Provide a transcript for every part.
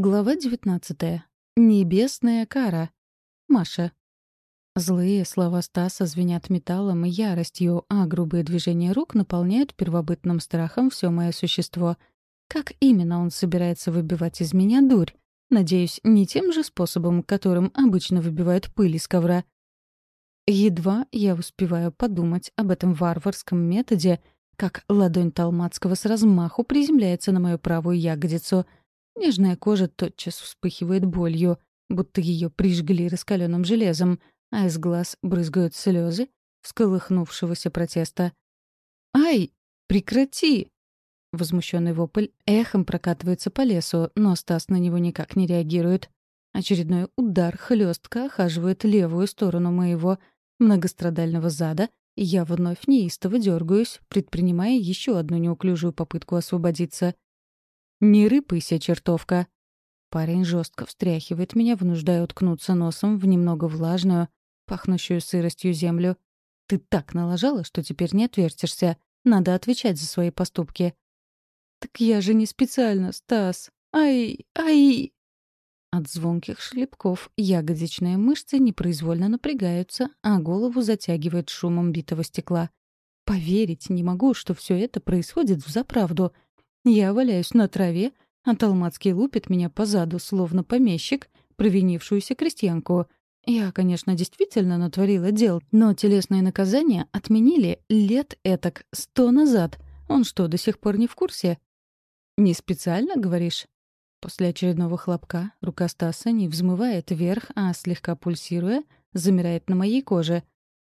Глава 19. Небесная кара. Маша. Злые слова Стаса звенят металлом и яростью, а грубые движения рук наполняют первобытным страхом все мое существо. Как именно он собирается выбивать из меня дурь? Надеюсь, не тем же способом, которым обычно выбивают пыль из ковра. Едва я успеваю подумать об этом варварском методе, как ладонь Талмацкого с размаху приземляется на мою правую ягодицу — Нежная кожа тотчас вспыхивает болью, будто ее прижгли раскаленным железом, а из глаз брызгают слезы всколыхнувшегося протеста. «Ай, прекрати!» Возмущенный вопль эхом прокатывается по лесу, но Стас на него никак не реагирует. Очередной удар хлестка охаживает левую сторону моего многострадального зада, и я вновь неистово дергаюсь, предпринимая еще одну неуклюжую попытку освободиться — «Не рыпайся, чертовка!» Парень жестко встряхивает меня, вынуждая уткнуться носом в немного влажную, пахнущую сыростью землю. «Ты так налажала, что теперь не отвертишься. Надо отвечать за свои поступки». «Так я же не специально, Стас. Ай, ай!» От звонких шлепков ягодичные мышцы непроизвольно напрягаются, а голову затягивает шумом битого стекла. Поверить не могу, что все это происходит взаправду — я валяюсь на траве, а Талмацкий лупит меня по заду, словно помещик, провинившуюся крестьянку. Я, конечно, действительно натворила дел, но телесные наказания отменили лет этак сто назад. Он что, до сих пор не в курсе? «Не специально, говоришь?» После очередного хлопка рука Стаса не взмывает вверх, а слегка пульсируя, замирает на моей коже.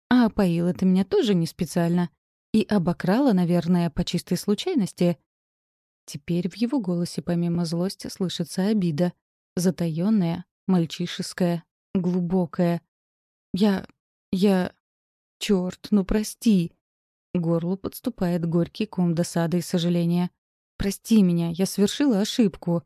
А поила ты меня тоже не специально. И обокрала, наверное, по чистой случайности. Теперь в его голосе помимо злости слышится обида. Затаённая, мальчишеская, глубокая. «Я... я... чёрт, ну прости!» Горлу подступает горький ком досады и сожаления. «Прости меня, я совершила ошибку!»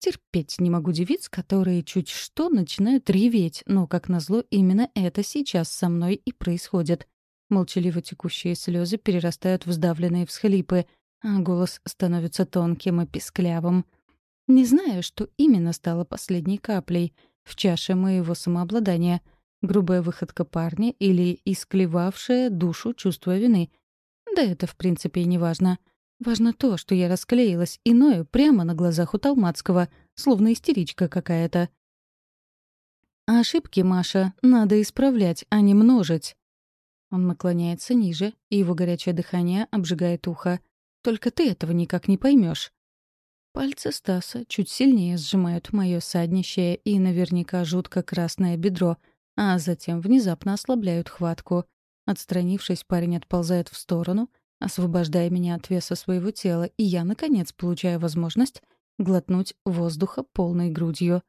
Терпеть не могу девиц, которые чуть что начинают реветь, но, как назло, именно это сейчас со мной и происходит. Молчаливо текущие слезы перерастают в сдавленные всхлипы — а голос становится тонким и писклявым. Не знаю, что именно стало последней каплей в чаше моего самообладания — грубая выходка парня или исклевавшая душу чувство вины. Да это, в принципе, и не важно. Важно то, что я расклеилась иною прямо на глазах у Талмацкого, словно истеричка какая-то. А ошибки, Маша, надо исправлять, а не множить. Он наклоняется ниже, и его горячее дыхание обжигает ухо. Только ты этого никак не поймешь. Пальцы Стаса чуть сильнее сжимают мое саднищее и наверняка жутко красное бедро, а затем внезапно ослабляют хватку. Отстранившись, парень отползает в сторону, освобождая меня от веса своего тела, и я, наконец, получаю возможность глотнуть воздуха полной грудью.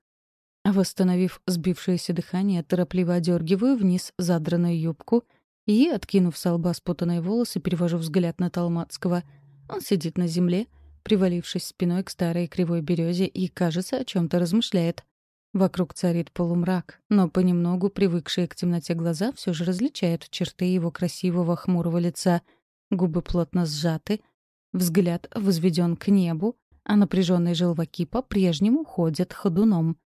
Восстановив сбившееся дыхание, торопливо одергиваю вниз задранную юбку и, откинув с лба спутанные волосы, перевожу взгляд на Талмацкого — он сидит на земле, привалившись спиной к старой кривой березе и, кажется, о чем то размышляет. Вокруг царит полумрак, но понемногу привыкшие к темноте глаза все же различают черты его красивого хмурого лица. Губы плотно сжаты, взгляд возведен к небу, а напряженные желваки по-прежнему ходят ходуном.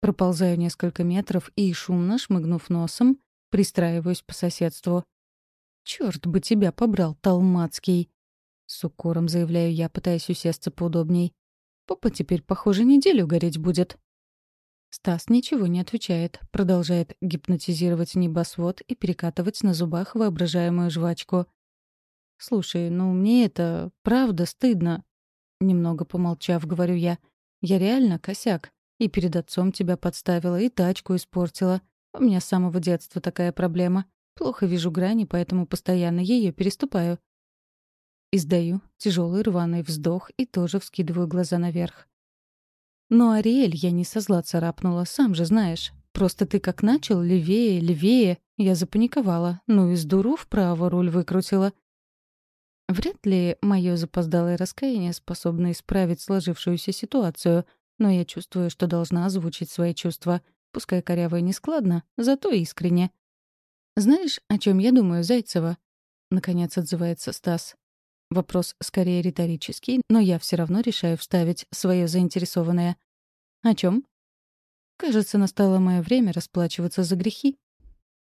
Проползаю несколько метров и, шумно шмыгнув носом, пристраиваюсь по соседству. «Черт бы тебя побрал, Талмацкий!» С укором заявляю я, пытаясь усесться поудобней. Попа теперь, похоже, неделю гореть будет. Стас ничего не отвечает, продолжает гипнотизировать небосвод и перекатывать на зубах воображаемую жвачку. «Слушай, ну мне это правда стыдно». Немного помолчав, говорю я. «Я реально косяк. И перед отцом тебя подставила, и тачку испортила. У меня с самого детства такая проблема. Плохо вижу грани, поэтому постоянно ее переступаю. Издаю тяжелый рваный вздох и тоже вскидываю глаза наверх. «Но, Ариэль, я не со зла царапнула, сам же знаешь. Просто ты как начал, левее, левее. Я запаниковала. Ну и с дуру вправо руль выкрутила». Вряд ли мое запоздалое раскаяние способно исправить сложившуюся ситуацию, но я чувствую, что должна озвучить свои чувства. Пускай коряво и нескладно, зато искренне. «Знаешь, о чем я думаю, Зайцева?» — наконец отзывается Стас. Вопрос скорее риторический, но я все равно решаю вставить свое заинтересованное. «О чем? «Кажется, настало мое время расплачиваться за грехи».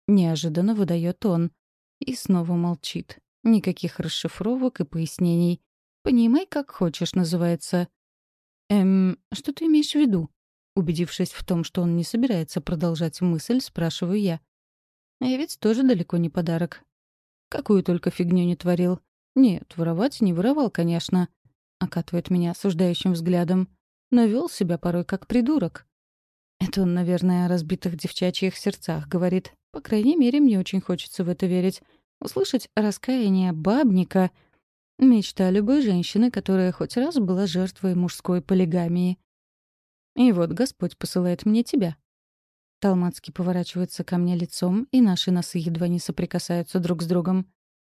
Неожиданно выдает он. И снова молчит. Никаких расшифровок и пояснений. «Понимай, как хочешь» называется. «Эм, что ты имеешь в виду?» Убедившись в том, что он не собирается продолжать мысль, спрашиваю я. «Я ведь тоже далеко не подарок. Какую только фигню не творил. Нет, воровать не воровал, конечно. Окатывает меня осуждающим взглядом. Но вел себя порой как придурок. Это он, наверное, о разбитых девчачьих сердцах говорит. По крайней мере, мне очень хочется в это верить. Услышать раскаяние бабника — мечта любой женщины, которая хоть раз была жертвой мужской полигамии. И вот Господь посылает мне тебя. Талмацкий поворачивается ко мне лицом, и наши носы едва не соприкасаются друг с другом.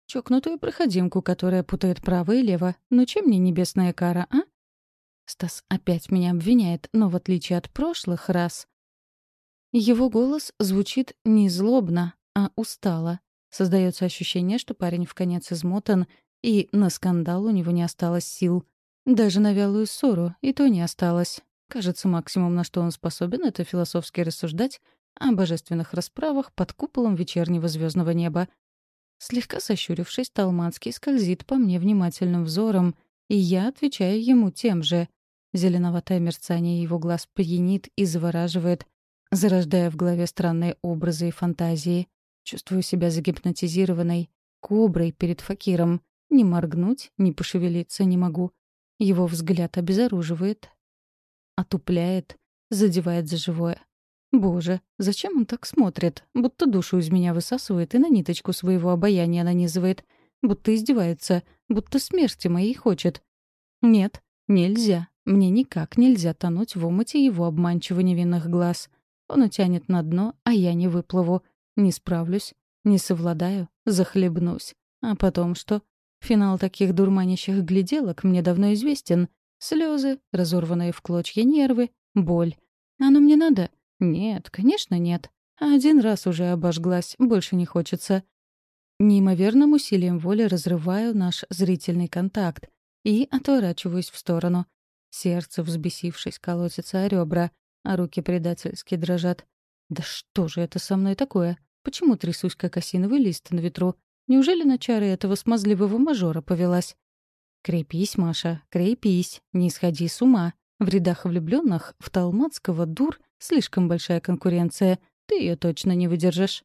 Чокнутую проходимку, которая путает право и лево. Ну чем не небесная кара, а? Стас опять меня обвиняет, но в отличие от прошлых раз... Его голос звучит не злобно, а устало. Создается ощущение, что парень в конец измотан, и на скандал у него не осталось сил. Даже на вялую ссору и то не осталось. Кажется, максимум, на что он способен, это философски рассуждать о божественных расправах под куполом вечернего звездного неба. Слегка сощурившись, Талманский скользит по мне внимательным взором, и я отвечаю ему тем же. Зеленоватое мерцание его глаз пьянит и завораживает, зарождая в голове странные образы и фантазии. Чувствую себя загипнотизированной, коброй перед факиром. Ни моргнуть, ни пошевелиться не могу. Его взгляд обезоруживает, отупляет, задевает за живое. Боже, зачем он так смотрит? Будто душу из меня высасывает и на ниточку своего обаяния нанизывает. Будто издевается, будто смерти моей хочет. Нет, нельзя. Мне никак нельзя тонуть в омуте его обманчиво невинных глаз. Он утянет на дно, а я не выплыву. Не справлюсь, не совладаю, захлебнусь. А потом что? Финал таких дурманящих гляделок мне давно известен. Слезы, разорванные в клочья нервы, боль. Оно мне надо? Нет, конечно, нет. Один раз уже обожглась, больше не хочется. Неимоверным усилием воли разрываю наш зрительный контакт и отворачиваюсь в сторону. Сердце, взбесившись, колотится о ребра, а руки предательски дрожат. «Да что же это со мной такое? Почему трясусь, как осиновый лист на ветру? Неужели на чары этого смазливого мажора повелась?» «Крепись, Маша, крепись, не сходи с ума. В рядах влюбленных в Талмацкого дур слишком большая конкуренция. Ты ее точно не выдержишь».